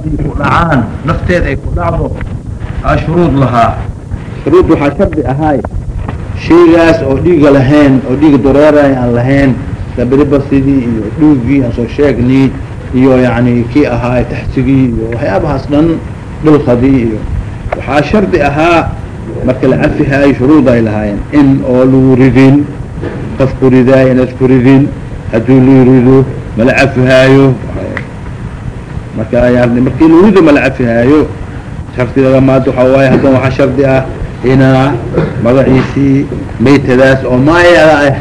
ku dhacaan nafteeda ay ku dhacdo aa shuruud lahaa. Shuruud waxaa shardi ahaay shaygaas oo dhiiga lahayn oo dhiiga dareeray aan lahayn sabiribasidii iyo dhuugii aan soo sheegnay iyo yani kii ahaa taxsigii iyo waxyaabahaas dhan dhulkadii iyo. Waxaa shardi ahaa marka la cafihaayo shuruud ay lahaayeen in oo lagu ridin qof ku ridaay inaad ku ridin hadduu la rido mala cafihaayo marka markii la rido mala cafihaayo shardiga lamaad waxaa waaye haddan waxaa shardi ah inaa magaciisii maytadaas oo maayada ah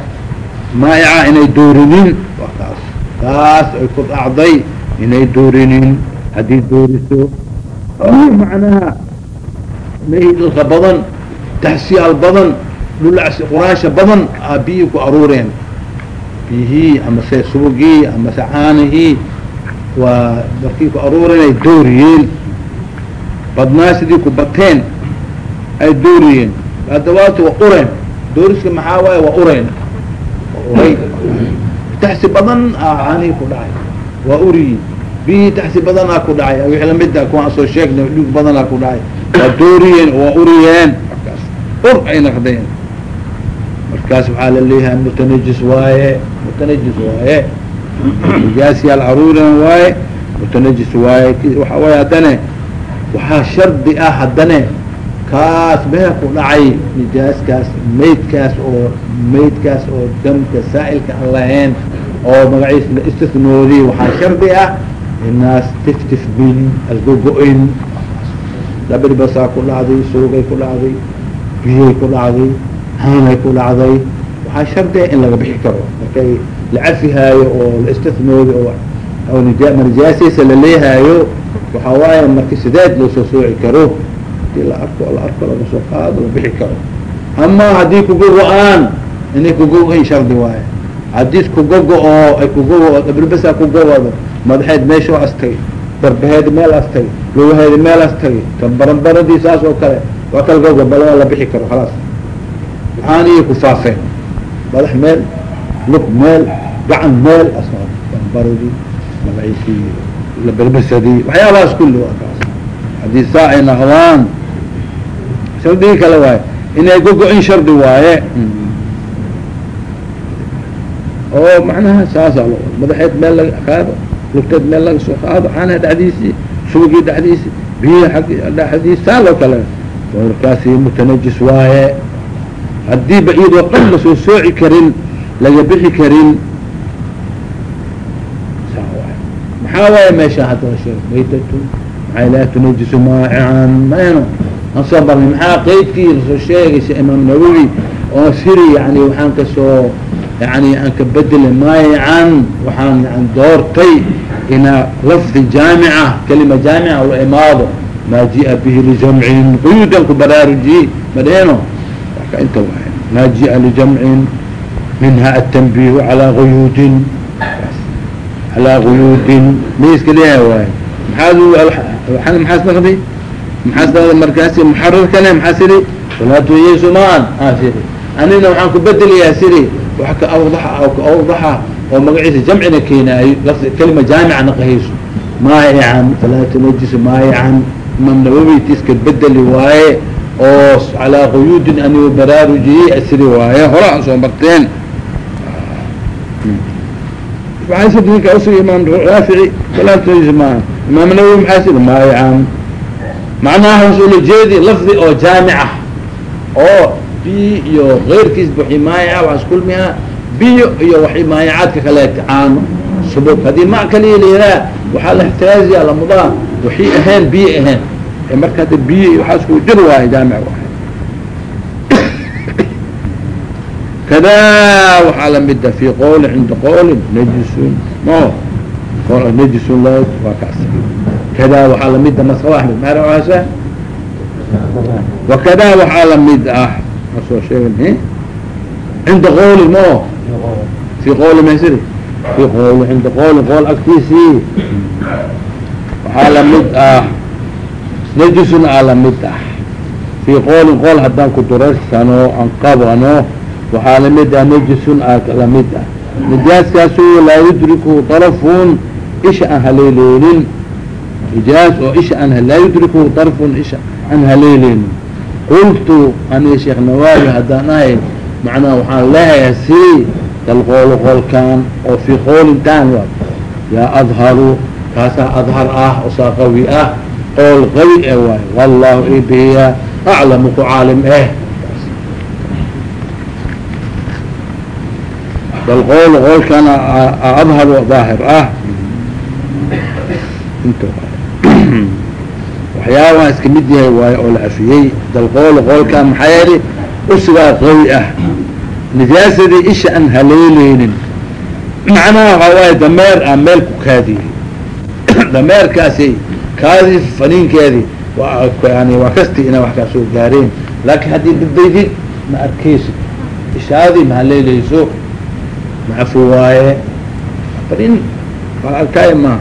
maayaca inay doorinin. Kaas taas ay ku dhacday inay doorinin. Haddii dooriso macnaha maydalka badan taxsiyaal badan dhulacsi quraasha badan aa biyii ku aruureen. Biyihii amase subugii amase caanihii waa markii ku aruurenay dooriyeen badnaa sidii ku bateen ay dooriyeen adawaati waa ureen. Dooriska maxaa waaye? Waa ureen. Waa uray taxsi badan aa caanihii ku dhacay. Waa uriyi biyihii taxsi badanaa ku dhacay. Wixii lamida kuwaan soo sheegnay dhug badanaa ku dhacay. Waa dooriyeen waa uriyeen markaas ur ay naqdeen. Markaas waxaa la leeyahay mutanajis waaye mutanajis waaye nijaasyaal aruuren waaye mutanajis waaye waxa waaye haddane waxaa shardi ah haddane kaas mehe ku dhacay nijaaskaas maydkaas oo maydkaas oo damka saa'ilka aan lahayn oo magaciis la istisnoodi waxaa shardi ah inaas tiftif bin asgogo-in dabir basaa ku dhacday suugay ku dhacday biyay ku dhacday haanay ku dhacday waxaa shardi ah in laga bixi karo. Markay la cafihaayo oo la istisnoodi oo nijaasiisa la leehaayo waxaa waaye marki sideed loo soo sooci karo haddii la arko la arko laga soo qaado la bixi karo ama haddii kugogo-aan inay kugogo-in shardi waaye haddii kugogo-oo ay kugogo dabilbasa kugowado madaxeed meeshoo astay barbaheedi meel astay lugaheedi meel astay baranbaradii saas oo kale waa kala gogo waa la bixi karo khalaas waxaaniyo ku faafeen madax meel lug meel gacan meel baranbaradii magaciisii laberbesadii waxyaabahaas kulli waa kaas haddii saa ay naqdaan shardigii kale waaye inay gogo-in shardi waaye oo macnaha saasa madaxeed meel laga qaado lugteed meel laga soo qaado caanaha dhexdiisii subugii dhexdiisii biyihi dhexdiisi saa loo kale markaasi mutanajis waaye haddiiba iyadoo dhan la soo sooci karin laga bixi karin. Maxaa waaye meesha hadda maytatu maxay laa tunajisu maacican mayno aan soo marnay maxaa qeydkii la soo sheegaysa imaam nawowi oo siri yani waxaan ka soo yani aan ka bedeli maayacan waxaan yan doortay inaa lafdi jaamica kelima jaamica la imaado. Maa jia bihi lijamcin quyuudan ku baraarujiye madheeno waka inta waay maa jia lijamcin minha atanbihu calaa guyuudin calaa guyuudin miiska leeyahay waay maxaa maxaas naqdi maxaas naqdi markaasi muxararkane maxaa siri salaatuyeysumaan aa siri anina waxaan ku bedelayaa siri wax ka awdaxa ka awdaxa oo magaciisa jamcina keenaayo lafdi kelima jaamica naqahayso maayican falaa tunajisu maayican imaam nawowi tiska bedeli waaye oo calaa quyuudin anigu baraarujiyey asiri waaye hora aan soo marteen waxaa sidi ninka usug imaam raafici falaa tunajisu maayan imaam nawowi maxaa siri maayican macnaha hoos jeedi lafdi oo jaamica oo biyi iyo keyrkiis waxay maayaca waxaa iskulmiha biyo iyo waxay maayacaadka kaleeta caano subug haddii ma kaliya layiraa waxaa la ixtiraaziya lamudaa waxay ahayn biyo ahayn marka hadda biyo iyo waxaa isku jir waayo jaamic waay kada waxaa lamida fi qowli cinda qowlin najisun mo najisun la waa kaas kada waxaa lamida masaba axmed maarasa wakada waxaa la mid ah soo sheega cinda qowli mo fi qowli masiri fi qowli cinda qowli qool agtiisii waxaa la mid ah najisun aa la mid ah fi qowlin qool haddaan ku durarsano aan waxaa la mid ah najisun la mid ah. Najaaskaasu laa yudriku darafun isha aan haleeleenin nijaas oo isha aan laa yudrikuhu darfun isha aan haleeleynin qultu ani sheekh nawaawi haddaan ahay macnaha waxaan leeyahay si dalqoolo qolkan oo fii qoolintaan wa yaa adharu kaasaa adhar ah oo saa qawi ah qool qawi e waay. Wallahu ibiya aclamu ku caalim eh dalqoolo qolkana adhar daahir ah int waxyaabaha iska mid yahay waayo oo la afiyey dalqoolo qolkan maxaa yeeli usigaa qawi ah nijaasadii isha aan haleeleynin macnaha waxaa waaye dameer ah meel ku kaadiyey dameerkaasi kaadii faniinkeedii waa yani waa kasti inaa wax kaa soo gaareen laakiin haddii dabaydid ma arkeysid ishaadii ma macafu waaye fanin waa arkaayo maaha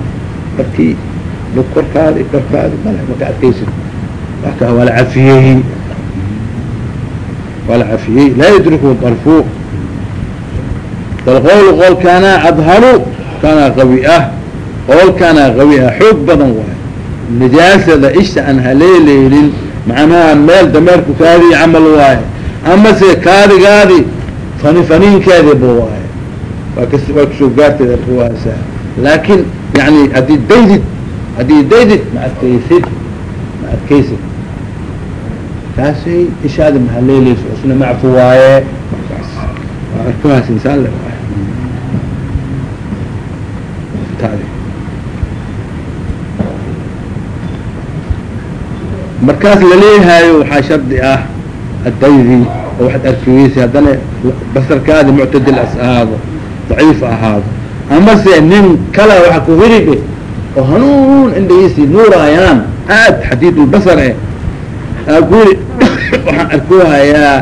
markii lug korkaadi korkaadi male maka arkeysid waka waa la cafiyey waa laa yudriku darfu dalqool qoolkaana adharu kaana qawi ah. Qoolkaana qawi ah xoog badan waayo nijaasada isha aan haleeleynin macnaha meel dameerku kaadii camal waaye. Amase kaadigaadi fani faniinkeedi bu waaye waa ku soo gaarteeda kuwaasa laakin yani haddii daydid haddii daydid ma arkeysid ma arkeysid taasay ishaadi ma haleeleyso isna macfu waaye. Waa arkahaas insaan le markaas laleeyahayo waxaa shardi ah addaydi oo waxaad arkeysa haddana basarkaadi muctadil as ahaado daciif ahaado. Amase nin kala waxa ku hiribe oo hanuun indhagiisii nuurayaan aad xadiidulbasar eh aa ku yiri waxaan arkuhayaa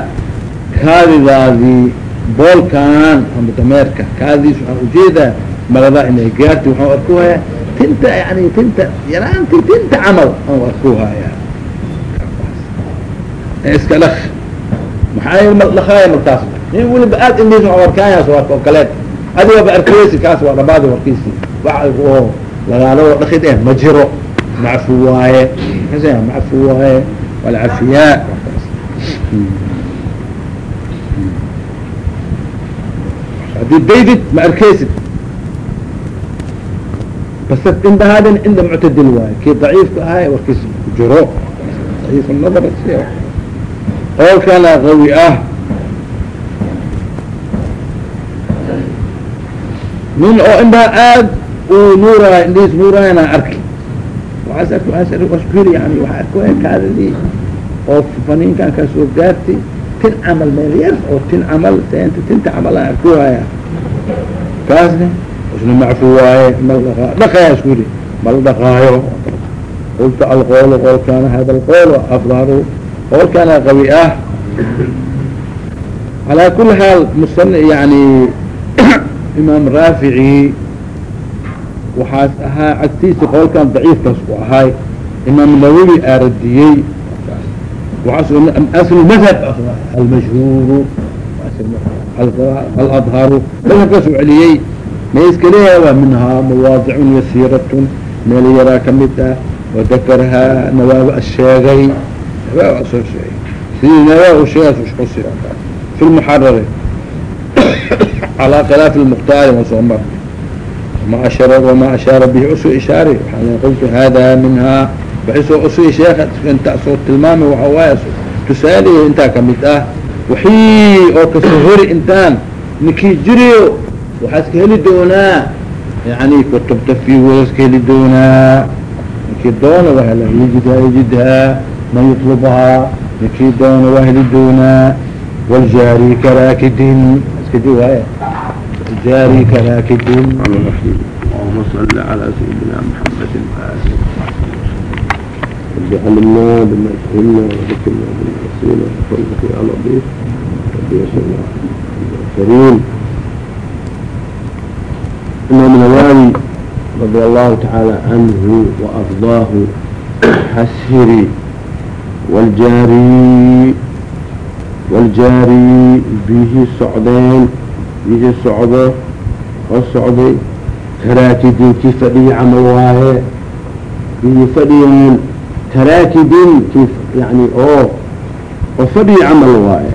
kaadidaadii boolkan ama dameerka. Kaadidiis waxaan u jeedaa magadaa inay gaarti waxaan arkuhayaa tinta yani tinta yaraanti tinta camal aan arkuhayaa iska maxaa dhakaaya markaas nin weliba aad indhiis waa arkaayas waa oo kaleed adiga ba arkeysi kaas waa dhabaadi warkiisi. Wax oo lagaalo dhakid eh ma jiro. Macfu waaye. Macfu waaye. Walcafiyaa haddii daydid ma arkeysid bas indhahaadin cinda muctadil waaye. Kii daciifka ahay warkiis ku jiro. Daciif nadar qoolkana qawi ah nin oo indhaha aad uu nuuraay indhihiis nuuraayana arki waaas ark waas waskuri yani waxa arkuaya kaadadii oo faniinkan kaa soo tin camal meel yar oo tin camal tenta tinta camal aan arkuhaya kaasne isna macfu waaye mal dhaqaya isku yidhi mal dhaqaayo. Qulta alqoolo qoolkaana hada alqoolo afdaru qoolkaana qawi ah. Calaa kuli xaal musan yani imaam raafici waxaas ahaa agtiisa qoolkan daciifkaas ku ahay. Imaam nawowi aa radiyey asl madhab almashhuuru aladharu madhabkaas u celiyey. Ma iska leeyahay waa minhaa mawaadicun yasiiratun meel yaraa ka mid ah wadakarahaa nawaab asheegay. Nawaab asoo sheegay sidii nawaab u sheegaas ushkusi fi calaa khilaafi lmukhtaari wasoo mar ma ashara wama ashaara bihi usu ishaari waxaa qultu hada minhaa waxisoo usu sheeka inta soo tilmaamay waxa waaye tusaalihi intaa ka mid ah wixii oo ka soo hori intaan ninkii jiriyo waxaa iska heli doonaa yani kutubta fi waa iska heli doonaa ninkii doona waa hela yajidhaa yajidhaa man yutlubhaa جارك راكد اللهم صل على سيدنا محمد وآله وجعلنا بما تهمنا وذكرنا بما نسينا وفضلك يا لطيف ربي يسر كريم إمام الغالي رضي الله تعالى عنه وأرضاه حسري والجاري والجاري به سعدين wixii socdo oo socday karaakidin kii fadhigii camal waaye kii fadhigan karaakidin ki yani oo oo fadhigii camal waaye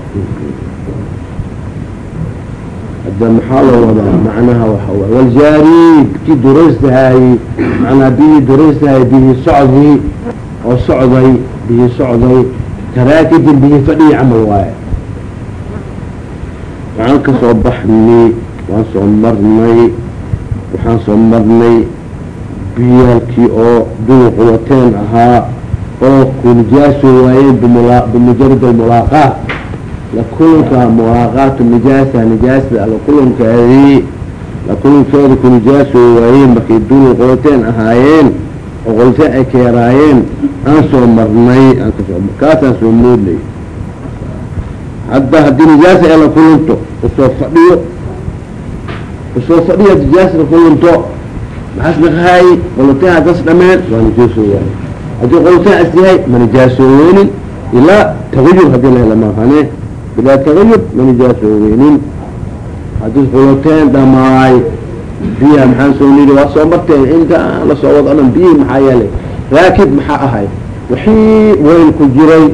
hadda maxaa loo wadaa? Macnaha waxa way waljaari kii duraystahaayey macnaha bihii duraystahaayey bihii socdii oo socday bihii socday karaakidin bihii fadhigii camal waaye waxaan ka soo baxnay waan soo marnay waxaan soo marnay biyaalkii oo duruq wateen ahaa oo kunijaaso waayeen bimula bimujarad almulaaqaat la kulanka mulaaqaatu nijaasa nijaasada la kulankeedii la kulankeeda kunijaaso waayeen markay duruq wateen ahaayeen oo qolteen ay keeraayeen aan soo marnay aan ka soo kaasaan soo moodnay hadda haddii nijaasa ee la kulanto u soo fadhiyo. Usoo fadhiyo nijaasa la kulanto maxaas naqahay qoloteen hadas dhameen waa nijaaso waayey haddii qoloteen as yahay ma nijaasoowenin ilaa tagayur haddii lahela maahane bilaa tagayur ma nijaasoowenin haddii qoloteen dhamaay biyaha maxaan soo niri waa soo marteen inta la soo wado dhan biyihii maxaa yeelay? Raakib maxaa ahay? Wixii weyl ku jiray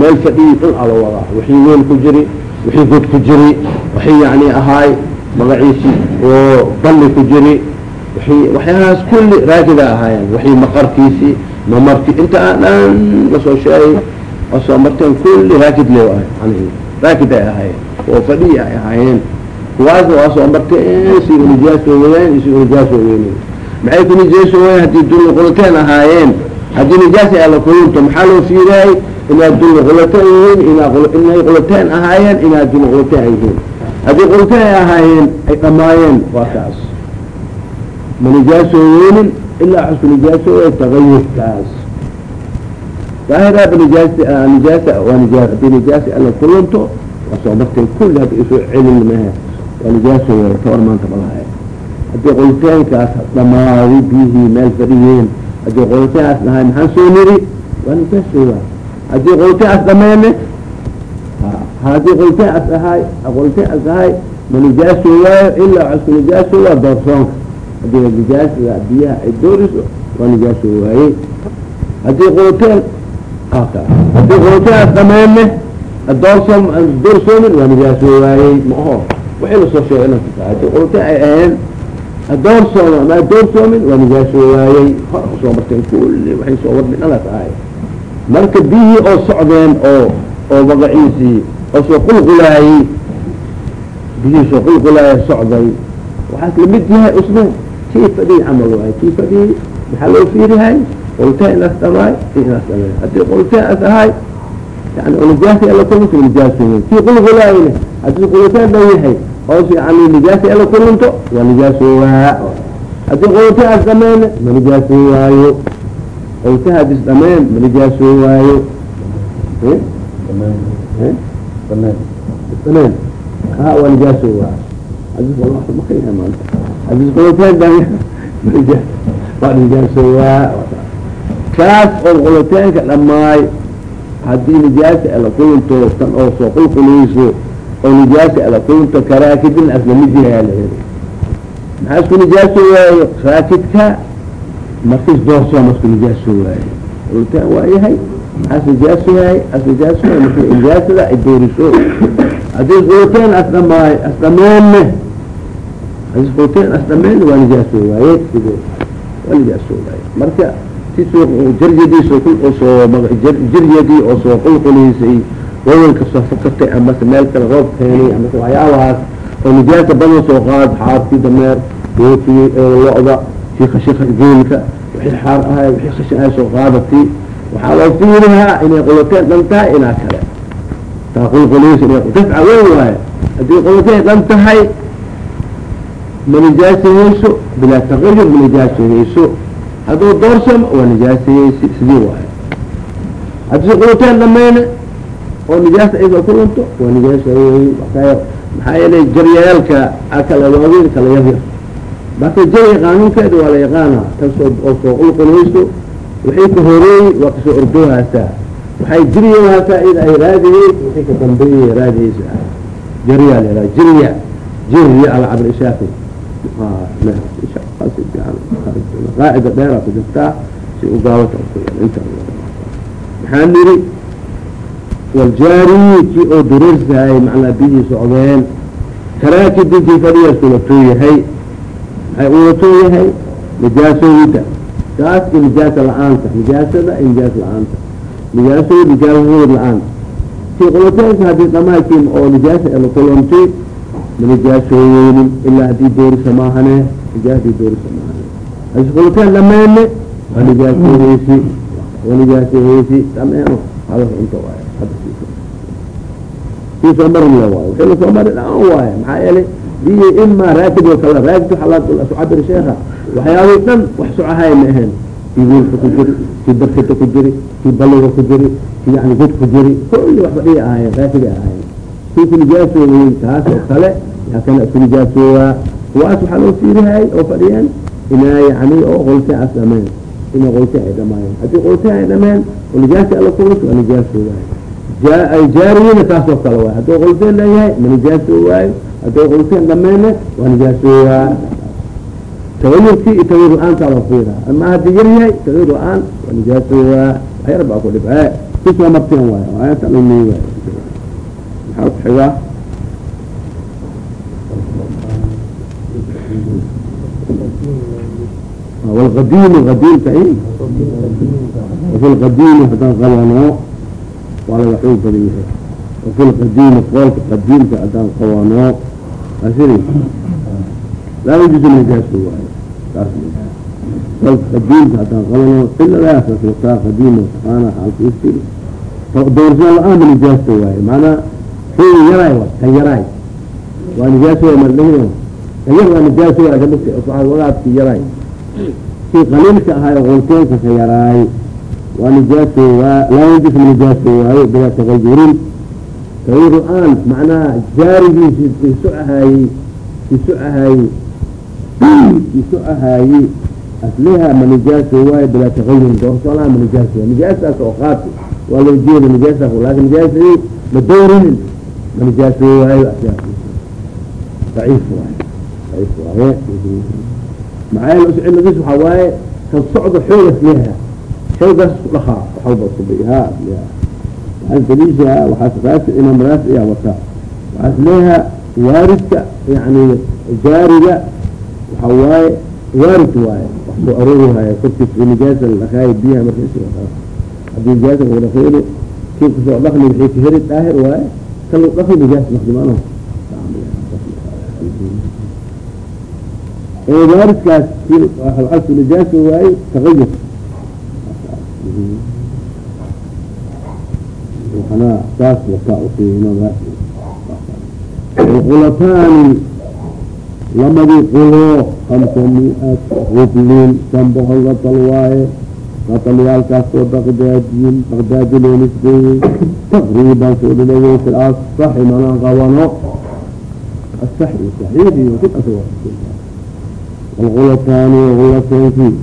meel fadhiyi dhul ala wadaa wixii weyl ku jiri wixii god ku jiri wixii yani ahaay magaciisi oo balli ku jiri wixii waxyaalahaas kulli raakida ahaayeen wixii maqarkiisii mamarki inta aan dhan la soo sheegay oo soo marteen kulli raakid le raakid ay ahaayeen oo fadhiyi ay ahaayeen kuwaas waa soo marteen si unijaasooweeyeen isi unijaasooweyneen maxay ku nijaasooween haddii dulqulateen ahaayeen haddii nijaasa ala kulunto maxaa loo fiiriyay inaad dulqulateen yihiin inay qulateen ahaayeen inaad dulqulateen ay yihiin haddii qulateen ay ahaayeen ay dhamaayeen waa kaas ma nijaasoowenin ilaa xusku nijaasoowe tagayurkaas daahiraaba nijaasa nijaasa waa nijaa haddii nijaasa ala kulunto waa soo marteen kulli hadda isoo celin mahe waa nijaasoowe tawar maanta malahay haddii qoliteenkaas dhamaaday biyihii meel fadhiyeen haddii qoliteenaas dhahay maxaan soo niri waa nijaasoowa haddii qoliteenaas dhameene haddii qoliteenaas ahay qoliteenaas ahay. Ma nijaasoowayo ilaa xusku nijaasoowa doorsoonka. Haddii nijaasada biyaha ay dooriso waa nijaasoowaayey haddii qoliteen haddii qoliteenaas dhameene doorsoom doorsoomin waa nijaasoowaayey ma aho wixii la soo sheegay inanka tahay. Haddii qoliteen ay aheen adoorsooma ama adoorsoomin waa nijaasoowaayey hor u soo marteen kulli waxay soo wadmin ala tahay marka biyihii oo socdeen oo oo magaciisii oo soo qulqulaayey biyihii soo qulqulaayay socday waxaas la mid yahay usme kii fadhiyi camal waay kii fadhiyi maxaa loo fiirihay qolteen inaas dhamaay inaas dhamaay. Haddii qolteen as ahay yani oo nijaasa ala kulunto nijaasooyen kii qulqulaayna haddii qoliteen dhan yahay oos yani nijaasa ala kulunto waa nijaasooyaa haddii qolteen as dhameene ma nijaasooyaayo qolteen hadis dhameen ma nijaasooyaayo dhameen ha waa nijaasooyaa hadis makaya maanta hadis qoloteen dhan waa nijaasooyaa kaas oo qoloteenka dhamaay haddii nijaasa ala kulunto tan oo soo qulqulayso oo nijaasa ala kulunto karaakidin as la mid yahay la heli maxaa isku nijaasoo waayo? Raakidka markis doorsoom isku nijaasoo waayo qoloteen waa yahay as nijaaso yahay as nijaaso yahay marki nijaasada ay dooriso haddii qoloteen as dhamaay as dhameenne haddii qoloteen as dhameenne waa nijaasoo waaye waa nijaasoo waaye marka jarjadiisoo soo jarjadii oo soo qulquliysay wawelka soo fakatay amase meel kale roob keenay amase waxyaabahaas oo nijaasa badan soo qaad xaarkii dameer dookii lo-da khashika geelka wixii xaar ahay wixii khashin ahay soo qaadatay waxaa loo fiirihaa inay qoloteen dhan tahay inaa kale. Taa qulquliys dafca weyn waaye. Haddii qoloteen dhan tahay ma nijaasahayso bilaa tagayur ma nijaasahayso hadduu doorsamo waa nijaasayeysi sidii waayo haddii quluteen dhamayna oo nijaasa aysa kulunto waa nijaasayey maxaa yeelay jaryayaalka kala waaweyn kala yaryar marka jari qaanuunkeeda waa la yaqaanaa tan soo oo soo qulqulayso wixii ka horeeyey waa ka soo ordoohaasaa waxay jiryahaasaa ida ay raadiyey wixii ka dambeeyey raadiyeysa jaryaa la yihah jirya jirya ala cabr ishaafi qaacida dheera ku jirtaa si ugaabata ku yeel inta maxaa niri waljaari kii oo dureersahay macnaa biyii socdeen karaakidintii fadhiyaas ulatoo yahay maxay ulatoo yahay nijaasowida kaas iyo nijaasa la'aanta. Nijaasada iyo nijaas la'aanta. Nijaasowid nijaasowid la'aanta. Kii quloteenka haddii dhamaakiin oo nijaasa ela kulantay ma nijaasooyeynin ilaa haddii doorisa maahane nijaas haddii doorisa maahane. Hadii qulateen dhameene waa nijaasooheysi waa nijaasooheysi dhameeno hadas inta waay kii soo. Marin le waayo. Wixii la soo mari dhaan waaye maxaa yeelay biyi ima raakib oo kale raakib waxaa su cabir sheekha. Waxyaabay dhan wax socahay ma ahayn kii wiilka ku jiri kii barkita ku jiri kii baliga ku jiri kii yani god ku jiri kulli wax fadhiya ahaayeen raakibay ahaayeen kii ku nijaasooyey kaas oo kale yaa kana isku kuwaas waxaa loo fiirihay oo fadhiyeen inaa yani oo qoltee as dhameen ina qoltee ay dhamaayeen haddii qoltee ay dhameen oo alla kulas waa nijaasooyahay aljaariyana taas oo kale waay hadduu qulsee leeyahay manijaaso waayo. Hadduu qulsee dhameene waa nijaaso waa tabayurkii iyo tabayur la'aanta loo fiira ama haddii yar yahay tabayur la'aan waa nijaaso waa waxyar baa ku dhibcee. Kusoo marteen waay ayata dhumi waay maxaa ku xigaa? Walqadiimu qadiim tahay haddaan qabano waa laga xoog badan yahay akul qadiima qoolka qadiimka haddaan qabanoo asiri. Laa yajuusu najaaso waayo. Saas qoolka qadiimka haddaan qabanoo ciladaas taa qadiima taqaana xaalka isiri doorsaan la'aanba nijaasta waaye macnaa xoogi yaraay wa ka yaraay. Waa nijaaso waay maldhahina ka yar waa nijaaso waay dadka asxaab wadaadki yaraay. Si qaliilka ahaay qoolkeenka ka yaraay waa nijaaso waa laa yajus nijaaso waayo bilaa tagayurin tagayur la'aan macnaha jaarigiisi kiiso ahaayey kiiso ahaayey kiiso ahaayey asliha ma nijaaso waayo bilaa tagayurin doorsolaha ma nijaaso nijaastaas oo qaati waa loo jeeda nijaastaas laakin nijaasadi ma dowrinin ma nijaaso waayo daciif waayo daciif waaye maxaa yeele ciladiis waxaa waaye kan socda xoogas leha shaygaas isku dhakaa waxalba subiha waxaas daliisha waxaas raasi imaam raasi ayaa wataa waxaas leeha waaridka yani jaariga waxa waaye waarid waaye wax soo aroorihaya korkiisa nijaasa la dhakaayo biyaha markiis haddii nijaasa lagu dhakeeno kii ku soo dhakni wixii ka heri daahir waaye kan lagu dhakni nijaas maqdimaano waaridkaas alsu nijaasa waaye tagayur anaa saas wakaa uqiinoga culataani labadii qulo hamsa mi-at rublin shan boqol gatal waaye gataliyaalkaasoo baqdaadiyin baqdaadi taqriiban soo dhinayo asaxi mana qabano asaxi saxiixiyo kid walqulataani wakulatankii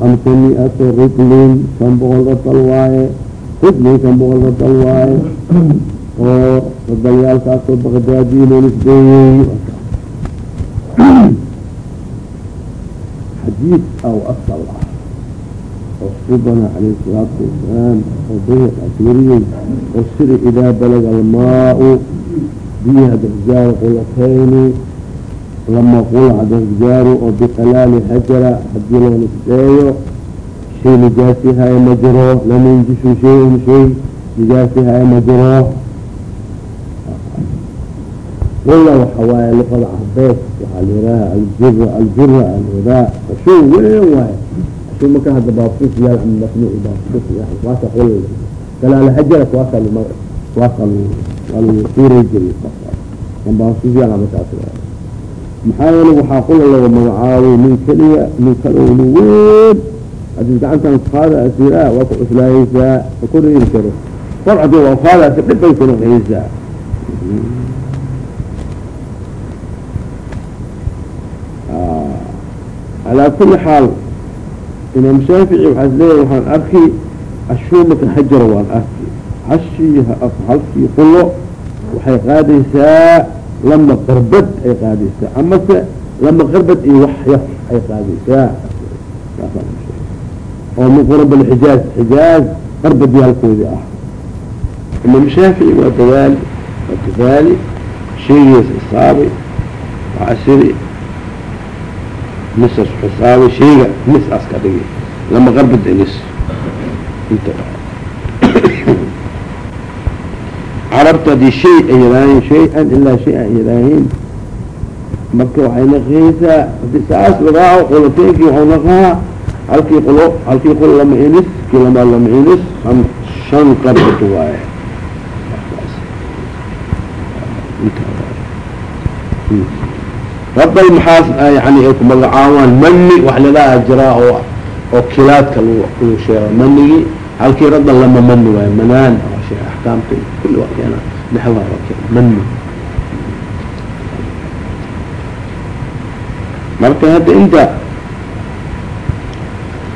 hamsamiata riklin shan boqol radal waaye riklin shan boqol radal waaye oo radayaalkaasoo baqdaadiyi loo nisbeeyey xadiid aw asal. Ah oo subana caleyhi salaatu wasalaam oo bayhaq awariyey oo siri idaa balaga almaa biyaha daxjaar qulatayni lama dasjaaru oo biqalaali xajara haddii loo nisbeeyo shay nijaasihaye ma jiro lam yunjishu shayan shay nijaasihaye ma jiro qula waxa waaye luqada carbeed waxaa layihaaha aljira aljira alwadaa ashuw weyn waaye ashuw marka hadda baabkus yaal ama masnuuc baabkus kuwaasa qula qalaali xajara kuwaasa kuwaasa waa lagu suuray jiray kan baabkus yaal ama taas maxaa yeele waxaa qula laga magacaabay nin keliya nin kalowni weyn. Hadii gacantan qaada asiraa waa ku cuslaayeysaa ma ku reeri karo. Kor haddii waa qaadaasa dhib bay ku noqeysaa calaa kuli xaal imaam shaafici waxaas leeyahay waxaan arki ashuumata xajara waan arki hashii halkii qulo waxay qaadaysaa lama qarbad ay qaadaysaa amase lama qarbad iyo wax yar ay qaadaysaa oo min qurab alxijaaz xijaaz qarbadii halkoodii ah. Imaam shaafici waa dadaali waa dadaali shaygiis xisaabay waxasiri misas xisaabay shayga mis as ka dhigi lama qarbad nis. Inta carabta haddii shay ay yidhaaheen shay-an ilaa shay-an ay yidhaaheen marka waxay naqiyeysaa haddii saas lagaaco qoloteenkii waxau naqahaa halkii qolo halkii qolo lama inis kii lamaa lama inis an shan qarbad waaye. Rabal maxaas yani ay ku magacaabaan mani wax lalaha jiraa oo oo kilaadka lagu lagu sheego manigii halkii radan lama mani waayo manaan keena naxwaha waa keena mani marka hadda inta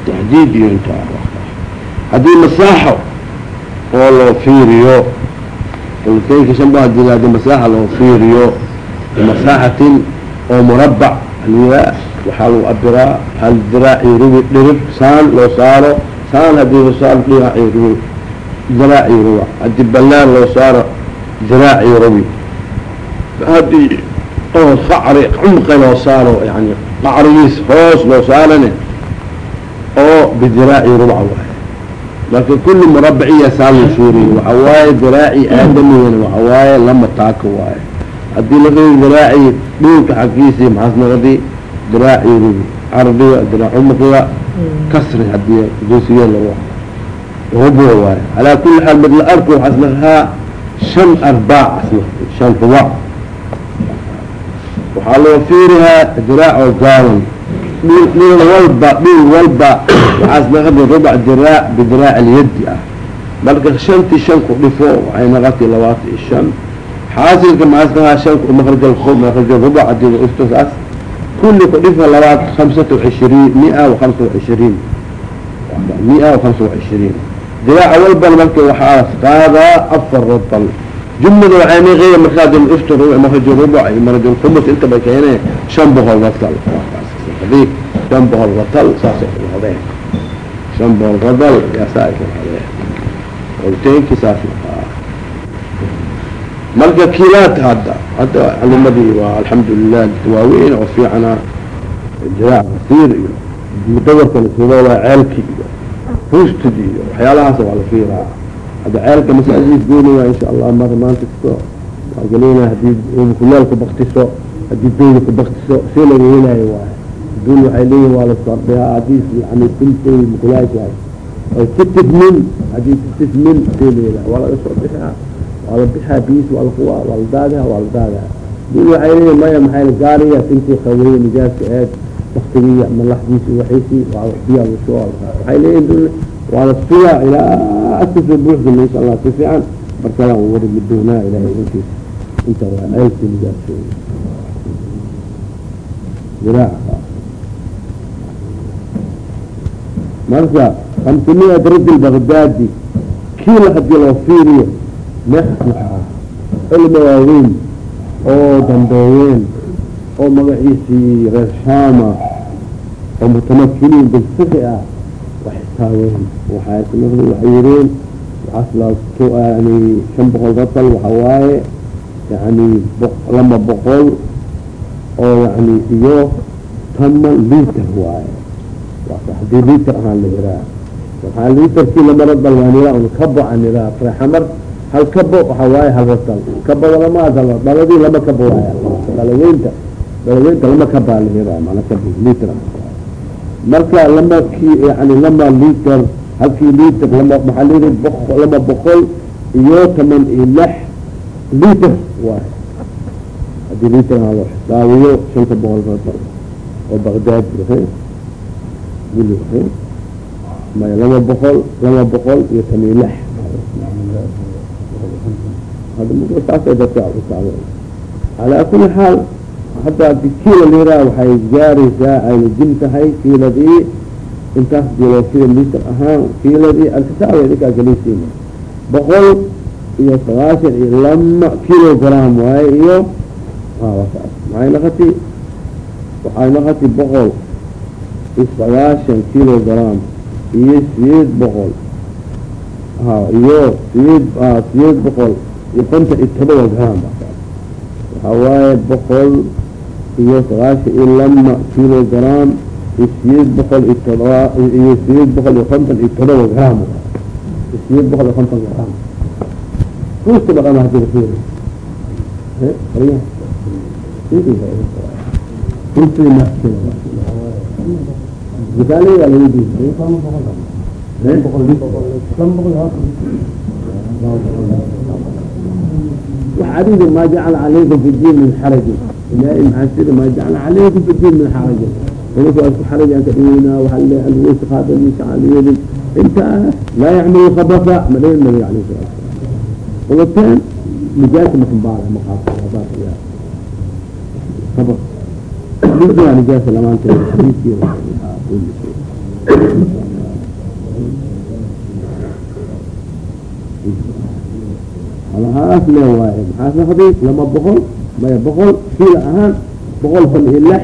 taxdiid iyo inta haddii masaaxo oo loo fiiriyo qoloteenka shanba haddii haddii masaaxa loo fiiriyo bimasaaxatin oo murabac aliyaa waxaa lagu abiraa hal diraaci rubi dhirib saan loo saaro saan haddii loo saaro diraaci rubi diraaci ruba haddii ballaan loo saaro diraaci rubi haddii oo qacri cumqi loo saaro yani qacrigiis hoos loo saarane oo bidiraaci rubca waaye. Marka kulli murabaciya saa loo suuriye waxa waaye diraaci aadamigana waxa waaye lama taaka waaye. Haddii laqii diraaci dhulka xaggiisii maxaas naqdi diraaci rubi cardiga diraac cumqiga kasri haddii jinsiya lagu rubuع waay calaa kuli xaal mid la arko waxaa islahaa شhan arbaac shan rubac waxaa loo fiirihaa jiraac oo gaaban dhil dhil walba dhil walba waxaa isnaqada rubac jiraac bijiraac alyadi ah. Marka shantii shan ku dhifo waxay naqatay labaatan iyo shan. Xaasilka maxaa islahaa shanku makraj alkhum makraj rubac haddii dhifto saas kulli ku dhifa labaad khamsata wacishiriin mia wa khamsa wacishiriin mia wa khamsa wacishiriin diraaca walbana marka waxaa qaadaa afar rodal jumlada waxay naqeeya markaad ufta rubuc makraj rubuc iyo maraj lkhumus intaba keenee shan boqol ratal haddii shan boqol ratal saasay kuhadeen shan boqol radal yaa saa ay kuhadeen olteenki saas marka kilaad hadda hadda culimadii waa alxamdulilah waaweyn oo fiicana diraac kasiir iyo mudawarkana sidoo waa ceelki iyo ruustid iyo waxyaalahaas waa la fiiraa. Hadda ceelka masaajid gooni waa insha allah mar maanta kasto waa gelina haddii kuleel ku baktiso haddii dawda ku baktiso si laga helayo waay dun waxay leeyihiin waa la sardhiyaa haddii yani kuntay mukulaashahay ay ku tifmin haddii ku tifmin si la helayo. Waa laga soo bixiyaa waa la bixaa biis waa lakuwa waa la daadaha waa la daadaha. Dul waxay leeyihiin maya maxay gaariya tintii qaweeye nijaaska eed waktigii ama laxdiisi waxiisii waa biyaa la soo waxay leeyihiin waa la sugaa ilaa asasoo buuxda insha allah si fiican. Markalaan u wari midoonaa ilahay inkiis inta waa diraaca. Marka hamsimiya rajul bagdaadi kiila haddii loo fiiriyo mexaa cilmi waaweyn oo dambeeyeen oo magaciisii reer shaama oo mutamakiniin bilfiqi ah. Wax xisaabeen waxay waxay shan boqol ratal waxa waaye yani lama boqol oo yani iyo toman liter waaye. Hadii liter ahaan la yiraa waxaa literkii lama radal waa niraa un kabo a niraa reexamar hal kabo waxa waaye hal ratal kabada lama adalo dhaladii lama kabo waay dhalaweynta dhalaweynta lama kabaa la yiraa mana kabo liter marka lama ki yani lama liter halkii liter lama maxaa layiri bo lama boqol iyo toman iyo lix liter. Waay haddii liter aa loo xisaabiyo shanta boqol oo bagdaad guli maya lama boqol lama boqol iyo toman iyo lix. Saasay dadka calaa kuli xaal hadda kiila liraa waxay gaaraysaa ayna jin tahay kiiladii intaas dilo sida liter ahaan kiiladii alkisaabay dhinkaa galisiina boqol iyo sagaashan iyo lama kilogram waaye iyo maxay naqati waxay naqati boqol iyo sagaashan kilogram iyo sideed boqol. Ha iyo sideed sideed boqol iyo konton iyo todoba gram. Waxaa waaye boqol iyo sagaashan iyo lama kilogram iyo sideed boqol iyo todoba iyo sideed boqol iyo konton iyo todoba gram sideed boqol iyo konton gram ruusta dhaqan haddii fiiri misaaley waa adiga ma jacala calaykum fi min xaraji ilahay maasida ma jacala calaykum fi diin min xaraji idanka waa isku xarajan ka dhiweynaa waaa leeyahay algu min shacaliyadin intaas laa yacmalu khabasa madhayn nabiga alayh salatu salam qabateen nijaasa makambaala maqaabaabaaya kabas nijaasa lamaanteeda xadiiskii halhaas le waaye maxaas noqday laba boqol? Maya boqol? Kiila ahaan? Boqol kon iyo lix?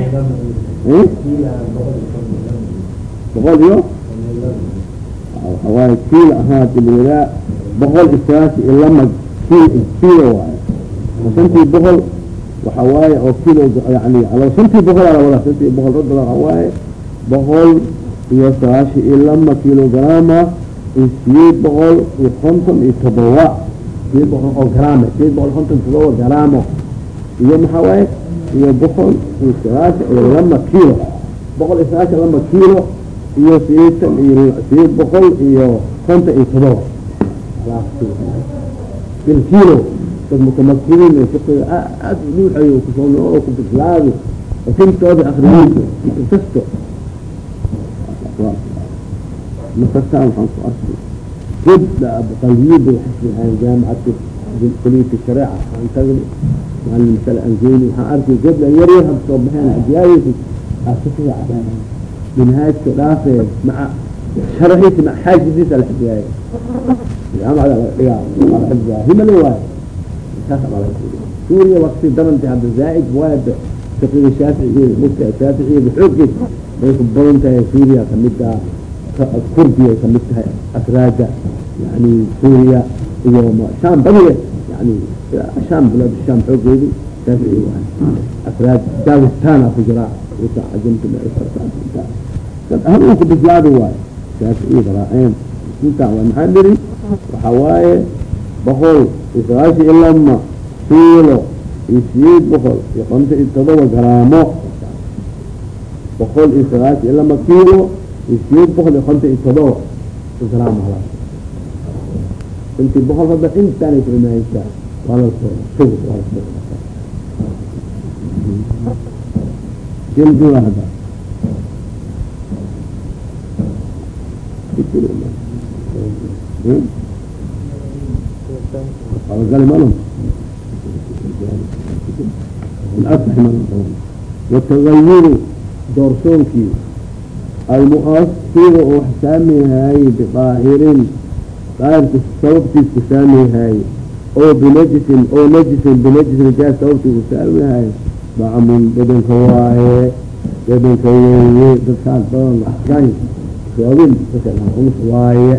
Boqol iyo? Waxawaaye kiila ahaa tilwadaa boqol isaas iyo lama kiil kiilo waaye shantii boqol waxa waaye oo kilo yani al shantii boqol alawada shantii boqol oo waxa waaye boqol iyo sagaashi iyo lama kilograama iyo siyeed boqol iyo konton iyo todoba sideed boqol oo garaamo sideed boqol konton todoba garaamo iyo maxaa waaye iyo boqol iyo sagaashan iyo lama kilo boqol iyo sagaashan lama kilo iyo sideetan iyo sideed boqol iyo konton iyo todoba. Bil kilo dad mutamakiniin ee fiqiga aad dhuuxayo ku soo ku bislaado kintooda akriyeyso kasto makastaan waxaan ku arkay جد قليب الحسن عن جامعة كلية الشريعة عن تغني وعن المسألة أنجيلي وحأرك جد لأن يريها بصوبحين أجيالي أسفه عشان من هاي الثلاثة مع شرحيت مع حاجة دي الحجاية الآن على الإيام على الحجاية هم الواحد كاتب على سوريا وقت درنت عبد الزائد واحد فقيه الشافعي مفتي الشافعي بحجة بيقبلون تاي سوريا كمدة kurdiay ka mid tahay asraaja yani suuriya iyo shaam badiye yani ah, shaam bilaad shaam xoogeedi shaafici waay asraaj daawitaana ku jira wita cajamta dad ahal uu ku bislaado waayo shaafici baraaceen inta waa maxaa diri waxaa waaye boqol iyo sagaashan iyo lama kiilo iyo sideed boqol iyo konta iyo todoba garaamo. Boqol iyo sagaashan iyo lama kiilo sideed boqol iyo kontan iyo todoba islaam halaa intii boqol hadda intaanay kulmahaysaa waa la soo sug waa la soo jilduwa doorsoonkii almuasiru oo wax saamihaaye bidaahirin daahirka sababtiis ku saamihaaye oo binajisin oo najisin binajisin jaas sababtii ku saamihaaye dacmun dadanka waaye dadanka weeye dadkaas badan laxkay soobin dadka waaye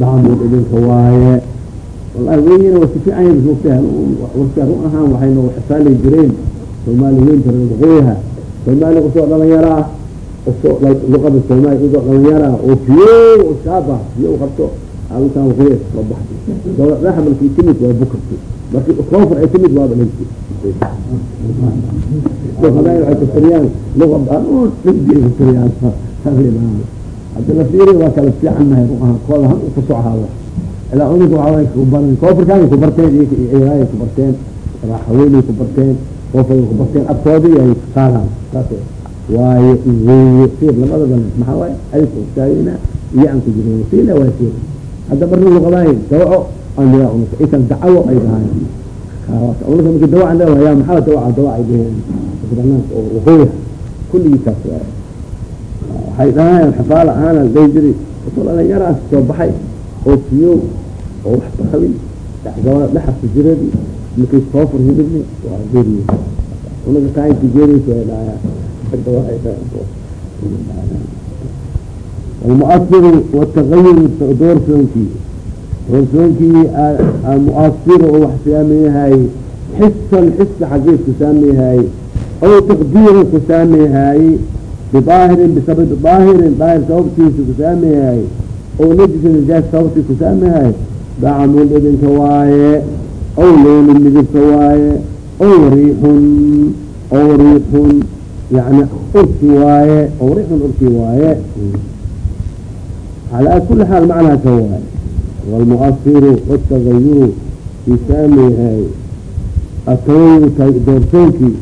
dacmun dadanka waaye. Wallahi weyina waa sifiicaya bismugtaha waska run ahaan waxay xisaali jireen. Soomaali weynta reer guxuuyaha soomaali ku soo dhalinyaro luada soomaali igoo dhalinyara oo fiyo iskaaba fiyo qabto arintaan wakuye soo baxda raxmalki timid waa bukarti marki koofar ay timid waaba dhinti hadaa waxay fasiriyaan luqad aan u dhindi ay fasiriyaan habeenaana hadda la fiiri waa kala fiican nahay run kooda han u ka soo ahaada ilaa cudunka waxaa waay kubaran koofarkaagay ku barteen iyo ciraagay ku barteen raaxaweyniy ku barteen koofay ku barteen abtoodii ay qaadaan saas waaye weeye siir labadaba maxaa waaye? Ayku taagina iyo aan ku jirin siila waa siir hadda barna luqadahay dawaco unus ikan dacawo ay dhahaan unus marka dawacan leedahay yaa maxaa dawaca dawac ay dheheen banaanka oo waqooya kulligii kaas waaye. Waxay dhahaan xafaala aana lay jiri usulada yaraas soo baxay oo fiyo oo wax bakabin gabada dhaxaska jiradi markay koofur hidibni waa geri unaga taayinka geeriysa way dhaaya almuasiru watagayur doorsoonkii doorsoonkii almuasir oo wax saameyahay xisan xisa xageed ku saameyahay aw taqdiiran ku saameyahay bidaahirin bisababi daahirin daahir sababtiisa ku saameyahay aw najisa nijaas sababtii ku saameyahay dacmun idinka waaye aw lownin midibka waaye aw riixun aw riixun yani urki waaye aw riixun urki waaye calaa kuli xaal macnaha ka waaye waalmuasiru watagayuru kii saameyahay atagayur doorsoonkii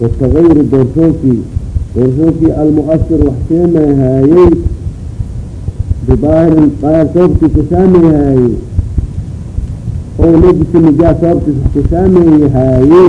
watagayuru doorsoonkii doorsoonkii almuasir wax saamehaayey bidaahirin daahir sababtii ku saameyahaayey oo najisi nijaas sababtiis wax